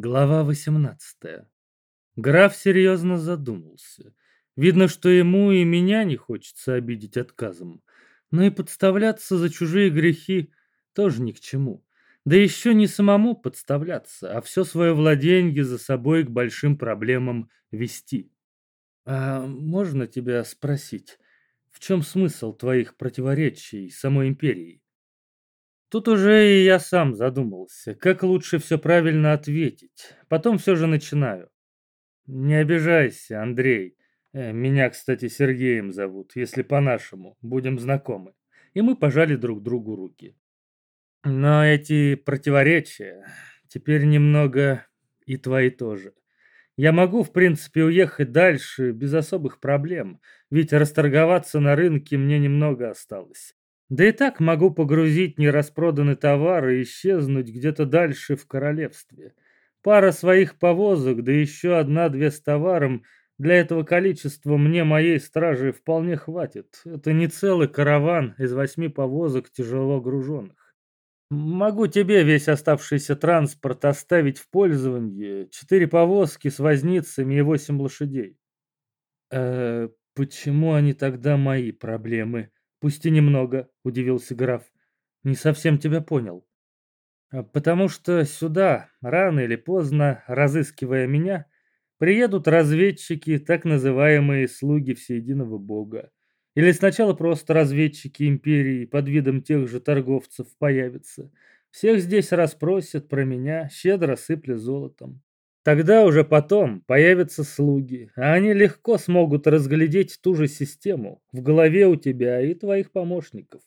Глава 18. Граф серьезно задумался. Видно, что ему и меня не хочется обидеть отказом. Но и подставляться за чужие грехи тоже ни к чему. Да еще не самому подставляться, а все свое владенье за собой к большим проблемам вести. А можно тебя спросить, в чем смысл твоих противоречий самой империи? Тут уже и я сам задумался, как лучше все правильно ответить. Потом все же начинаю. Не обижайся, Андрей. Э, меня, кстати, Сергеем зовут, если по-нашему, будем знакомы. И мы пожали друг другу руки. Но эти противоречия теперь немного и твои тоже. Я могу, в принципе, уехать дальше без особых проблем, ведь расторговаться на рынке мне немного осталось. Да и так могу погрузить нераспроданный товар и исчезнуть где-то дальше в королевстве. Пара своих повозок, да еще одна-две с товаром. Для этого количества мне моей стражи вполне хватит. Это не целый караван из восьми повозок тяжело груженных. Могу тебе весь оставшийся транспорт оставить в пользование. Четыре повозки с возницами и восемь лошадей. Э, почему они тогда мои проблемы? «Пусть и немного», — удивился граф. «Не совсем тебя понял». «А «Потому что сюда, рано или поздно, разыскивая меня, приедут разведчики, так называемые слуги всеединого бога. Или сначала просто разведчики империи под видом тех же торговцев появятся. Всех здесь расспросят про меня, щедро сыпля золотом. Тогда уже потом появятся слуги, а они легко смогут разглядеть ту же систему в голове у тебя и твоих помощников.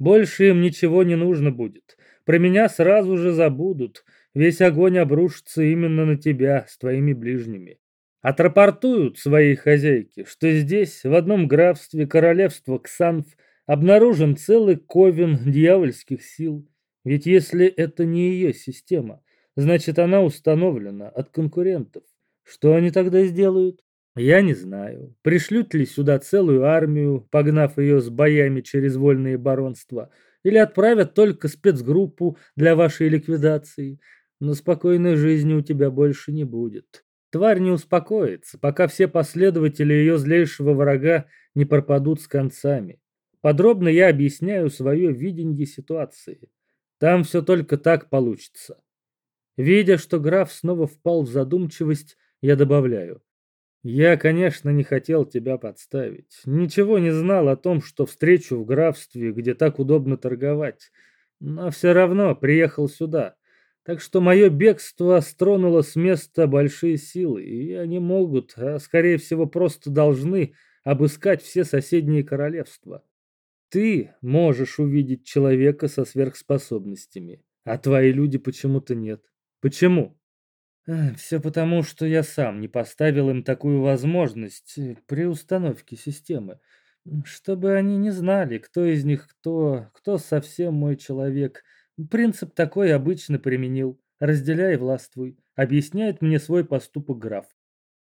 Больше им ничего не нужно будет. Про меня сразу же забудут. Весь огонь обрушится именно на тебя с твоими ближними. Отрапортуют своей хозяйке, что здесь, в одном графстве королевства Ксанф, обнаружен целый ковен дьявольских сил. Ведь если это не ее система, Значит, она установлена от конкурентов. Что они тогда сделают? Я не знаю. Пришлют ли сюда целую армию, погнав ее с боями через вольные баронства, или отправят только спецгруппу для вашей ликвидации. Но спокойной жизни у тебя больше не будет. Тварь не успокоится, пока все последователи ее злейшего врага не пропадут с концами. Подробно я объясняю свое видение ситуации. Там все только так получится. Видя, что граф снова впал в задумчивость, я добавляю. Я, конечно, не хотел тебя подставить. Ничего не знал о том, что встречу в графстве, где так удобно торговать. Но все равно приехал сюда. Так что мое бегство стронуло с места большие силы, и они могут, а скорее всего просто должны, обыскать все соседние королевства. Ты можешь увидеть человека со сверхспособностями, а твои люди почему-то нет. Почему? Все потому, что я сам не поставил им такую возможность э, при установке системы. Чтобы они не знали, кто из них кто, кто совсем мой человек. Принцип такой обычно применил. Разделяй и властвуй. Объясняет мне свой поступок граф.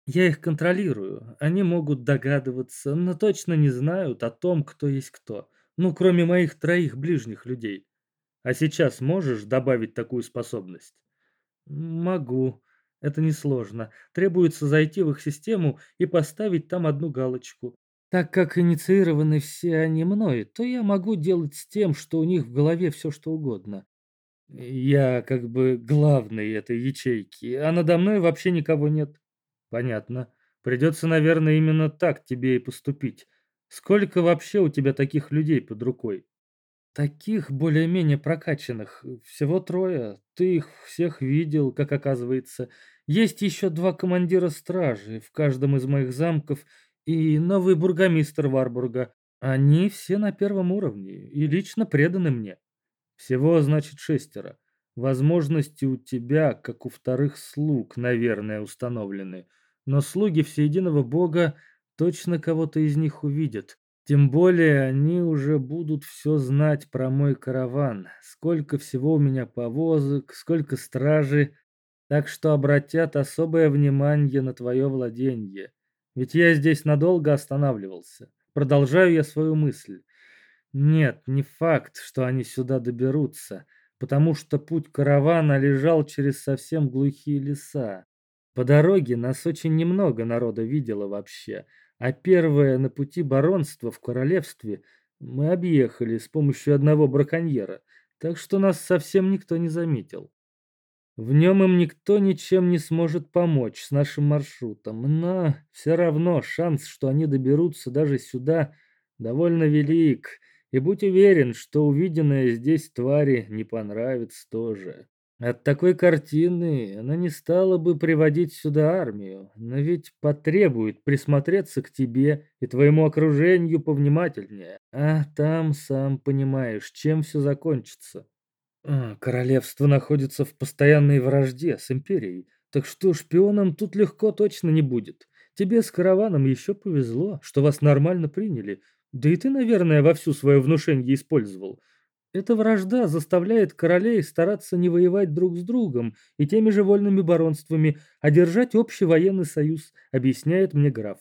Я их контролирую. Они могут догадываться, но точно не знают о том, кто есть кто. Ну, кроме моих троих ближних людей. А сейчас можешь добавить такую способность? Могу. Это несложно. Требуется зайти в их систему и поставить там одну галочку. Так как инициированы все они мной, то я могу делать с тем, что у них в голове все что угодно. Я как бы главный этой ячейки, а надо мной вообще никого нет. Понятно. Придется, наверное, именно так тебе и поступить. Сколько вообще у тебя таких людей под рукой? Таких более-менее прокачанных всего трое. Ты их всех видел, как оказывается. Есть еще два командира стражи в каждом из моих замков и новый бургомистр Варбурга. Они все на первом уровне и лично преданы мне. Всего, значит, шестеро. Возможности у тебя, как у вторых слуг, наверное, установлены. Но слуги всеединого бога точно кого-то из них увидят. Тем более они уже будут все знать про мой караван, сколько всего у меня повозок, сколько стражи, так что обратят особое внимание на твое владение. Ведь я здесь надолго останавливался. Продолжаю я свою мысль. Нет, не факт, что они сюда доберутся. потому что путь каравана лежал через совсем глухие леса. По дороге нас очень немного народа видело вообще, а первое на пути баронства в королевстве мы объехали с помощью одного браконьера, так что нас совсем никто не заметил. В нем им никто ничем не сможет помочь с нашим маршрутом, но все равно шанс, что они доберутся даже сюда, довольно велик, и будь уверен, что увиденное здесь твари не понравится тоже. От такой картины она не стала бы приводить сюда армию, но ведь потребует присмотреться к тебе и твоему окружению повнимательнее. А там, сам понимаешь, чем все закончится. А, королевство находится в постоянной вражде с империей, так что шпионам тут легко точно не будет. Тебе с караваном еще повезло, что вас нормально приняли. Да и ты, наверное, во всю свое внушение использовал. Эта вражда заставляет королей стараться не воевать друг с другом и теми же вольными баронствами, а держать общий военный союз, объясняет мне граф.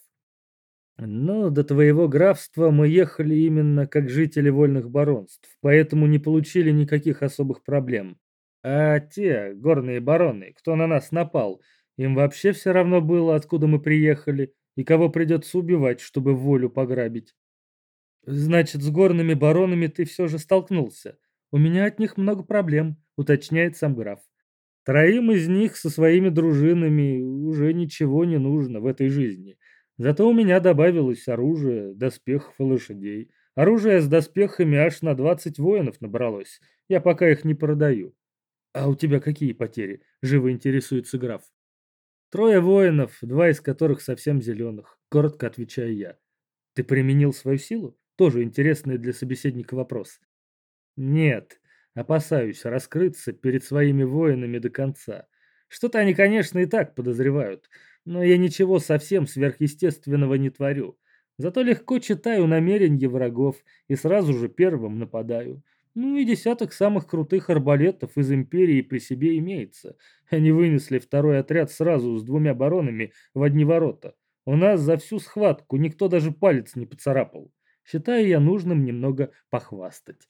Но до твоего графства мы ехали именно как жители вольных баронств, поэтому не получили никаких особых проблем. А те горные бароны, кто на нас напал, им вообще все равно было, откуда мы приехали и кого придется убивать, чтобы волю пограбить. Значит, с горными баронами ты все же столкнулся. У меня от них много проблем, уточняет сам граф. Троим из них со своими дружинами уже ничего не нужно в этой жизни. Зато у меня добавилось оружие, доспехов и лошадей. Оружие с доспехами аж на 20 воинов набралось. Я пока их не продаю. А у тебя какие потери? Живо интересуется граф. Трое воинов, два из которых совсем зеленых. Коротко отвечаю я. Ты применил свою силу? Тоже интересный для собеседника вопрос. Нет, опасаюсь раскрыться перед своими воинами до конца. Что-то они, конечно, и так подозревают но я ничего совсем сверхъестественного не творю. Зато легко читаю намерения врагов и сразу же первым нападаю. Ну и десяток самых крутых арбалетов из Империи при себе имеется. Они вынесли второй отряд сразу с двумя баронами в одни ворота. У нас за всю схватку никто даже палец не поцарапал. Считаю я нужным немного похвастать.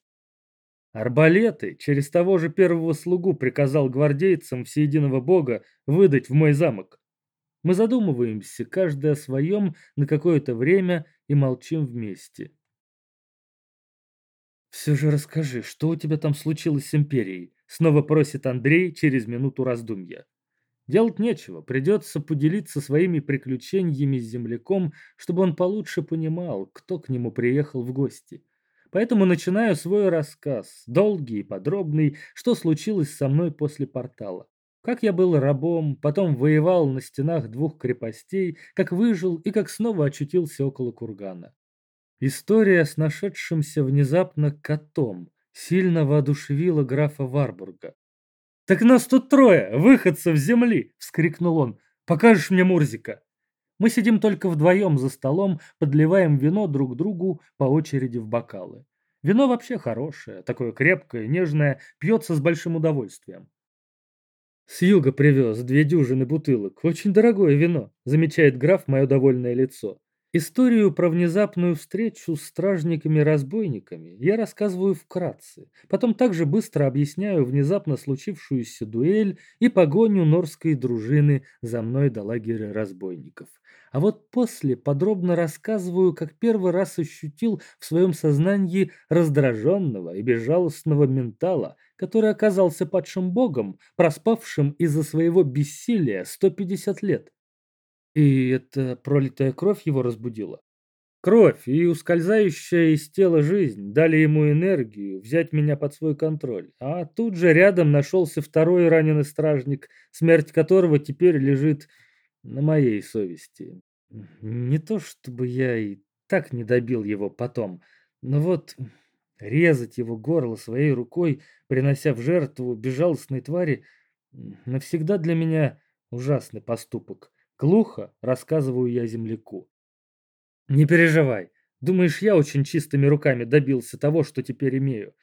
Арбалеты через того же первого слугу приказал гвардейцам всеединого бога выдать в мой замок. Мы задумываемся, каждый о своем, на какое-то время и молчим вместе. «Все же расскажи, что у тебя там случилось с Империей?» Снова просит Андрей через минуту раздумья. Делать нечего, придется поделиться своими приключениями с земляком, чтобы он получше понимал, кто к нему приехал в гости. Поэтому начинаю свой рассказ, долгий и подробный, что случилось со мной после портала. Как я был рабом, потом воевал на стенах двух крепостей, как выжил и как снова очутился около кургана. История с нашедшимся внезапно котом сильно воодушевила графа Варбурга. «Так нас тут трое, выходцев земли!» — вскрикнул он. «Покажешь мне Мурзика?» Мы сидим только вдвоем за столом, подливаем вино друг другу по очереди в бокалы. Вино вообще хорошее, такое крепкое, нежное, пьется с большим удовольствием. «С юга привез две дюжины бутылок. Очень дорогое вино», — замечает граф мое довольное лицо. Историю про внезапную встречу с стражниками-разбойниками я рассказываю вкратце, потом также быстро объясняю внезапно случившуюся дуэль и погоню норской дружины за мной до лагеря разбойников. А вот после подробно рассказываю, как первый раз ощутил в своем сознании раздраженного и безжалостного ментала, который оказался падшим богом, проспавшим из-за своего бессилия 150 лет. И это пролитая кровь его разбудила? Кровь и ускользающая из тела жизнь дали ему энергию взять меня под свой контроль. А тут же рядом нашелся второй раненый стражник, смерть которого теперь лежит на моей совести. Не то чтобы я и так не добил его потом, но вот резать его горло своей рукой, принося в жертву безжалостной твари, навсегда для меня ужасный поступок. Глухо рассказываю я земляку. Не переживай. Думаешь, я очень чистыми руками добился того, что теперь имею?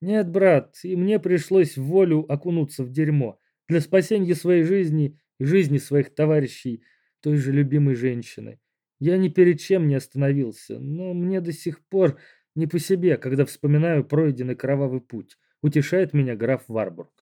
Нет, брат, и мне пришлось в волю окунуться в дерьмо для спасения своей жизни и жизни своих товарищей, той же любимой женщины. Я ни перед чем не остановился, но мне до сих пор не по себе, когда вспоминаю пройденный кровавый путь. утешает меня граф Варбург.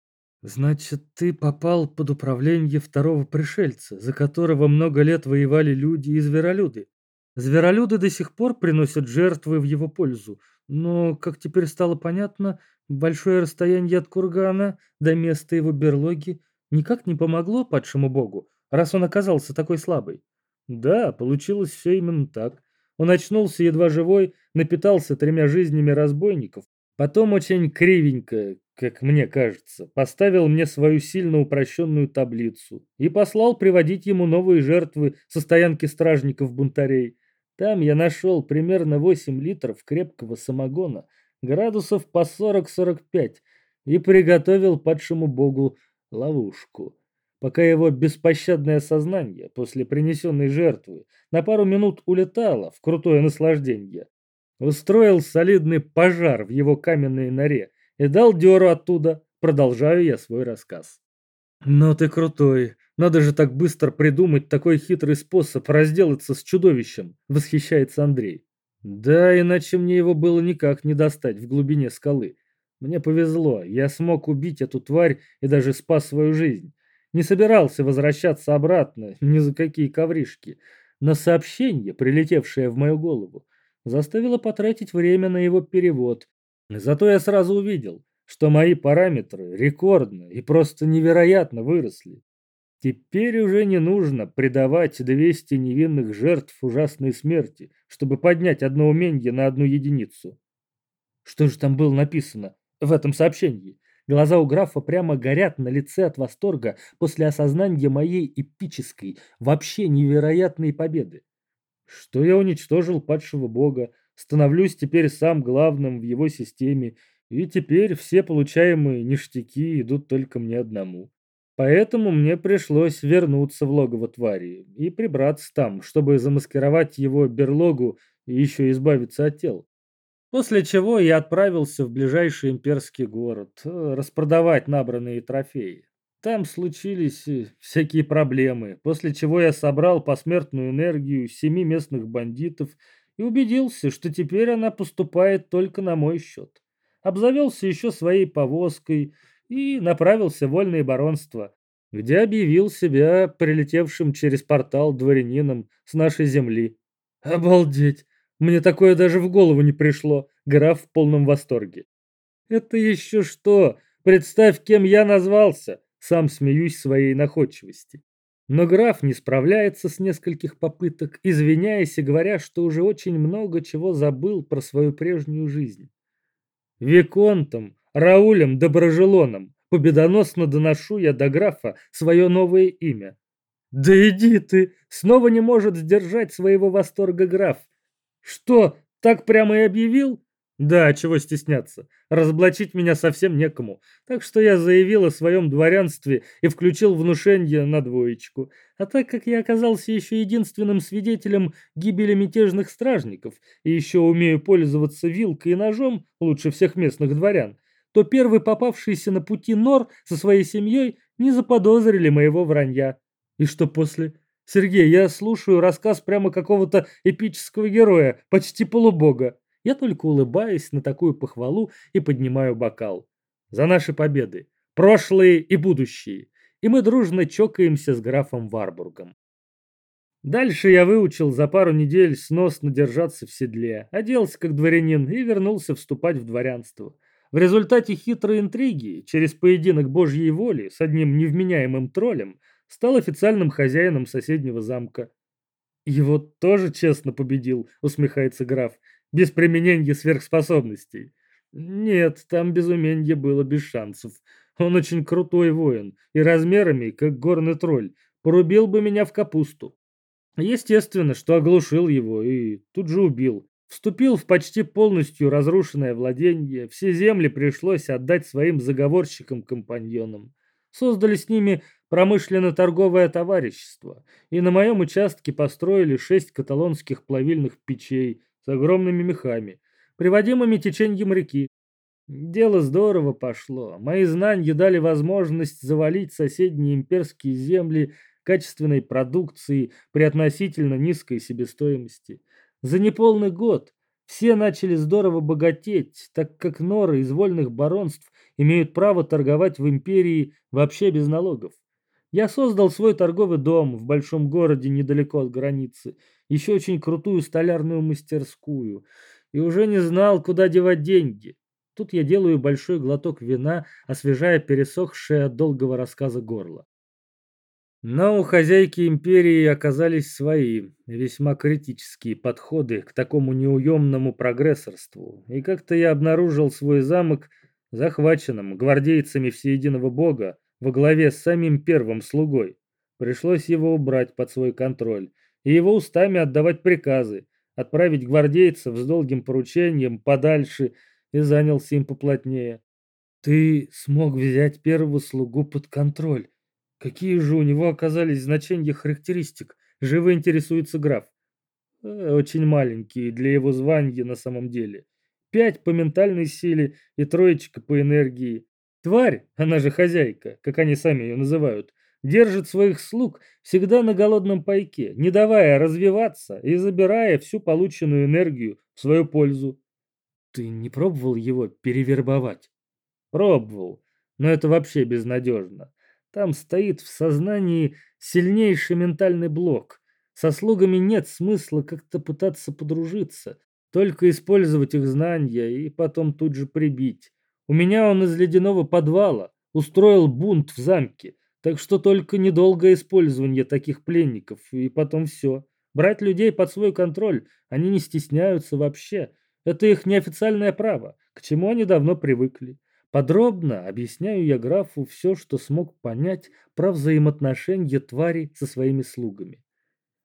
Значит, ты попал под управление второго пришельца, за которого много лет воевали люди и зверолюды. Зверолюды до сих пор приносят жертвы в его пользу, но, как теперь стало понятно, большое расстояние от кургана до места его берлоги никак не помогло падшему богу, раз он оказался такой слабый. Да, получилось все именно так. Он очнулся едва живой, напитался тремя жизнями разбойников, потом очень кривенько, как мне кажется, поставил мне свою сильно упрощенную таблицу и послал приводить ему новые жертвы со стоянки стражников-бунтарей. Там я нашел примерно 8 литров крепкого самогона, градусов по 40-45, и приготовил падшему богу ловушку. Пока его беспощадное сознание после принесенной жертвы на пару минут улетало в крутое наслаждение, устроил солидный пожар в его каменной норе, и дал дёру оттуда. Продолжаю я свой рассказ. «Но ты крутой. Надо же так быстро придумать такой хитрый способ разделаться с чудовищем», — восхищается Андрей. «Да, иначе мне его было никак не достать в глубине скалы. Мне повезло, я смог убить эту тварь и даже спас свою жизнь. Не собирался возвращаться обратно ни за какие ковришки. Но сообщение, прилетевшее в мою голову, заставило потратить время на его перевод, Зато я сразу увидел, что мои параметры рекордно и просто невероятно выросли. Теперь уже не нужно предавать 200 невинных жертв ужасной смерти, чтобы поднять одно умение на одну единицу. Что же там было написано в этом сообщении? Глаза у графа прямо горят на лице от восторга после осознания моей эпической, вообще невероятной победы. Что я уничтожил падшего бога, становлюсь теперь сам главным в его системе, и теперь все получаемые ништяки идут только мне одному. Поэтому мне пришлось вернуться в логово твари и прибраться там, чтобы замаскировать его берлогу и еще избавиться от тел. После чего я отправился в ближайший имперский город э, распродавать набранные трофеи. Там случились э, всякие проблемы, после чего я собрал посмертную энергию семи местных бандитов и убедился, что теперь она поступает только на мой счет. Обзавелся еще своей повозкой и направился в вольное баронство, где объявил себя прилетевшим через портал дворянином с нашей земли. Обалдеть! Мне такое даже в голову не пришло, граф в полном восторге. Это еще что? Представь, кем я назвался. Сам смеюсь своей находчивости. Но граф не справляется с нескольких попыток, извиняясь и говоря, что уже очень много чего забыл про свою прежнюю жизнь. Виконтом, Раулем Доброжелоном победоносно доношу я до графа свое новое имя. Да иди ты! Снова не может сдержать своего восторга граф. Что, так прямо и объявил? Да, чего стесняться. Разоблачить меня совсем некому. Так что я заявил о своем дворянстве и включил внушение на двоечку. А так как я оказался еще единственным свидетелем гибели мятежных стражников и еще умею пользоваться вилкой и ножом лучше всех местных дворян, то первый попавшийся на пути нор со своей семьей не заподозрили моего вранья. И что после? Сергей, я слушаю рассказ прямо какого-то эпического героя, почти полубога. Я только улыбаюсь на такую похвалу и поднимаю бокал. За наши победы, прошлые и будущие. И мы дружно чокаемся с графом Варбургом. Дальше я выучил за пару недель сносно держаться в седле, оделся как дворянин и вернулся вступать в дворянство. В результате хитрой интриги, через поединок божьей воли с одним невменяемым троллем, стал официальным хозяином соседнего замка. «Его тоже честно победил», — усмехается граф без применения сверхспособностей. Нет, там без умения было без шансов. Он очень крутой воин и размерами, как горный тролль, порубил бы меня в капусту. Естественно, что оглушил его и тут же убил. Вступил в почти полностью разрушенное владение, все земли пришлось отдать своим заговорщикам-компаньонам. Создали с ними промышленно-торговое товарищество, и на моем участке построили шесть каталонских плавильных печей с огромными мехами, приводимыми течением реки. Дело здорово пошло. Мои знания дали возможность завалить соседние имперские земли качественной продукцией при относительно низкой себестоимости. За неполный год Все начали здорово богатеть, так как норы из вольных баронств имеют право торговать в империи вообще без налогов. Я создал свой торговый дом в большом городе недалеко от границы, еще очень крутую столярную мастерскую, и уже не знал, куда девать деньги. Тут я делаю большой глоток вина, освежая пересохшее от долгого рассказа горло. Но у хозяйки империи оказались свои, весьма критические подходы к такому неуемному прогрессорству, и как-то я обнаружил свой замок захваченным гвардейцами всеединого бога во главе с самим первым слугой. Пришлось его убрать под свой контроль и его устами отдавать приказы, отправить гвардейцев с долгим поручением подальше и занялся им поплотнее. Ты смог взять первого слугу под контроль, Какие же у него оказались значения характеристик? Живо интересуется граф. Э, очень маленькие для его звания на самом деле. Пять по ментальной силе и троечка по энергии. Тварь, она же хозяйка, как они сами ее называют, держит своих слуг всегда на голодном пайке, не давая развиваться и забирая всю полученную энергию в свою пользу. Ты не пробовал его перевербовать? Пробовал, но это вообще безнадежно. Там стоит в сознании сильнейший ментальный блок. Со слугами нет смысла как-то пытаться подружиться, только использовать их знания и потом тут же прибить. У меня он из ледяного подвала устроил бунт в замке, так что только недолгое использование таких пленников, и потом все. Брать людей под свой контроль они не стесняются вообще. Это их неофициальное право, к чему они давно привыкли. Подробно объясняю я графу все, что смог понять про взаимоотношения твари со своими слугами.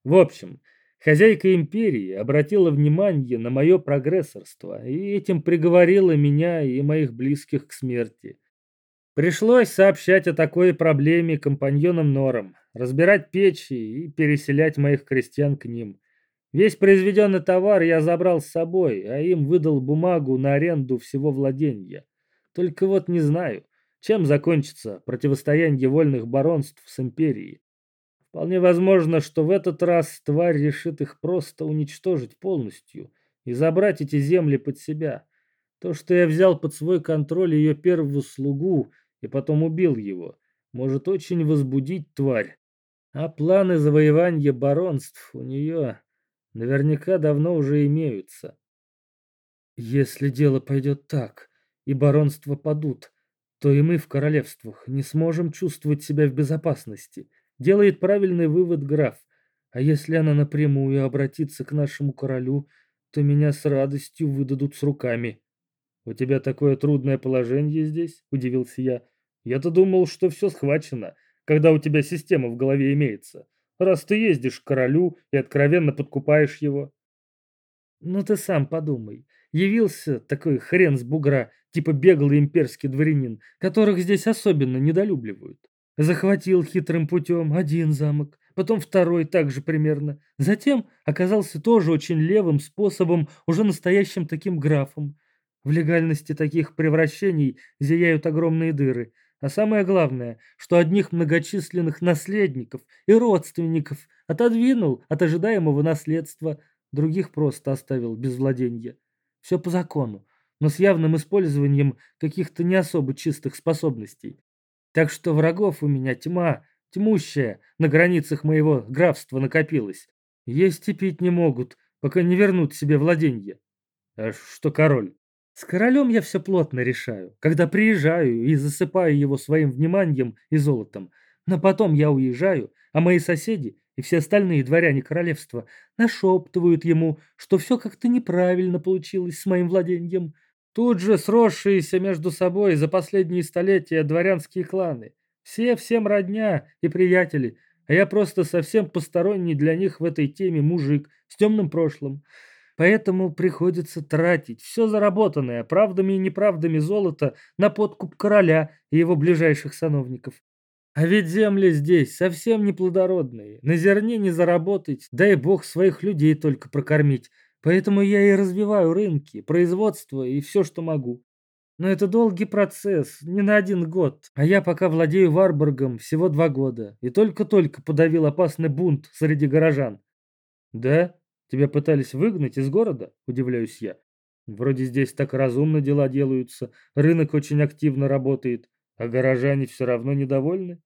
В общем, хозяйка империи обратила внимание на мое прогрессорство и этим приговорила меня и моих близких к смерти. Пришлось сообщать о такой проблеме компаньонам Норам, разбирать печи и переселять моих крестьян к ним. Весь произведенный товар я забрал с собой, а им выдал бумагу на аренду всего владения. Только вот не знаю, чем закончится противостояние вольных баронств с империей. Вполне возможно, что в этот раз тварь решит их просто уничтожить полностью и забрать эти земли под себя. То, что я взял под свой контроль ее первого слугу и потом убил его, может очень возбудить тварь. А планы завоевания баронств у нее наверняка давно уже имеются. Если дело пойдет так, и баронства падут, то и мы в королевствах не сможем чувствовать себя в безопасности. Делает правильный вывод граф. А если она напрямую обратится к нашему королю, то меня с радостью выдадут с руками. «У тебя такое трудное положение здесь?» – удивился я. «Я-то думал, что все схвачено, когда у тебя система в голове имеется. Раз ты ездишь к королю и откровенно подкупаешь его». «Ну ты сам подумай. Явился такой хрен с бугра, типа беглый имперский дворянин, которых здесь особенно недолюбливают. Захватил хитрым путем один замок, потом второй также примерно. Затем оказался тоже очень левым способом, уже настоящим таким графом. В легальности таких превращений зияют огромные дыры. А самое главное, что одних многочисленных наследников и родственников отодвинул от ожидаемого наследства, других просто оставил без владения. Все по закону, но с явным использованием каких-то не особо чистых способностей. Так что врагов у меня тьма, тьмущая, на границах моего графства накопилась. Есть и пить не могут, пока не вернут себе владенье. А что король? С королем я все плотно решаю, когда приезжаю и засыпаю его своим вниманием и золотом. Но потом я уезжаю, а мои соседи и все остальные дворяне королевства нашептывают ему, что все как-то неправильно получилось с моим владением. Тут же сросшиеся между собой за последние столетия дворянские кланы. Все всем родня и приятели, а я просто совсем посторонний для них в этой теме мужик с темным прошлым. Поэтому приходится тратить все заработанное правдами и неправдами золото на подкуп короля и его ближайших сановников. А ведь земли здесь совсем не плодородные, на зерне не заработать, дай бог своих людей только прокормить. Поэтому я и развиваю рынки, производство и все, что могу. Но это долгий процесс, не на один год. А я пока владею Варбургом всего два года и только-только подавил опасный бунт среди горожан. Да? Тебя пытались выгнать из города? Удивляюсь я. Вроде здесь так разумно дела делаются, рынок очень активно работает, а горожане все равно недовольны.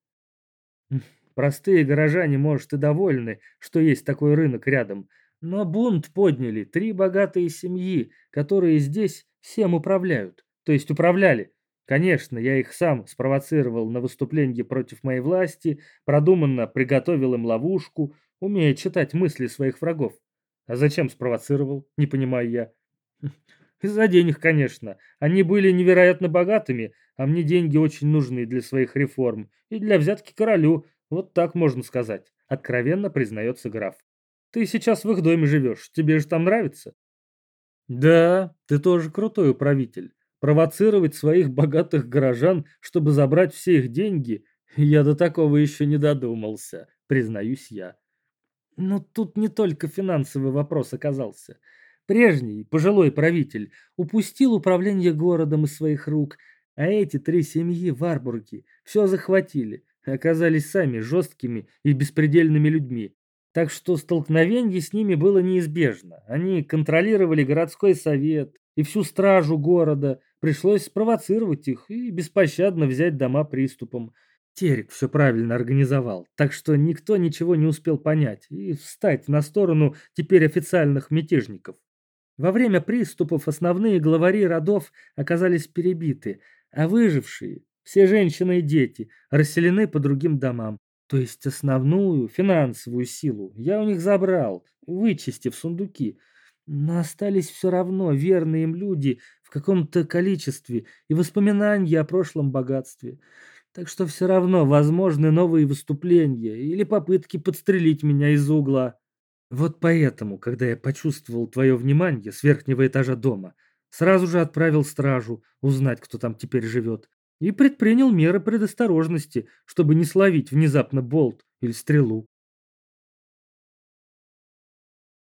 Простые горожане, может, и довольны, что есть такой рынок рядом, но бунт подняли три богатые семьи, которые здесь всем управляют, то есть управляли. Конечно, я их сам спровоцировал на выступление против моей власти, продуманно приготовил им ловушку, умея читать мысли своих врагов. А зачем спровоцировал, не понимаю я. Из-за денег, конечно. Они были невероятно богатыми, а мне деньги очень нужны для своих реформ и для взятки королю, вот так можно сказать, откровенно признается граф. Ты сейчас в их доме живешь, тебе же там нравится? Да, ты тоже крутой управитель. Провоцировать своих богатых горожан, чтобы забрать все их деньги, я до такого еще не додумался, признаюсь я. Но тут не только финансовый вопрос оказался. Прежний, пожилой правитель, упустил управление городом из своих рук, а эти три семьи в Арбурге все захватили, оказались сами жесткими и беспредельными людьми. Так что столкновение с ними было неизбежно. Они контролировали городской совет и всю стражу города, Пришлось спровоцировать их и беспощадно взять дома приступом. Терек все правильно организовал, так что никто ничего не успел понять и встать на сторону теперь официальных мятежников. Во время приступов основные главари родов оказались перебиты, а выжившие, все женщины и дети, расселены по другим домам. То есть основную финансовую силу я у них забрал, вычистив сундуки – но остались все равно верные им люди в каком-то количестве и воспоминания о прошлом богатстве. Так что все равно возможны новые выступления или попытки подстрелить меня из угла. Вот поэтому, когда я почувствовал твое внимание с верхнего этажа дома, сразу же отправил стражу узнать, кто там теперь живет, и предпринял меры предосторожности, чтобы не словить внезапно болт или стрелу.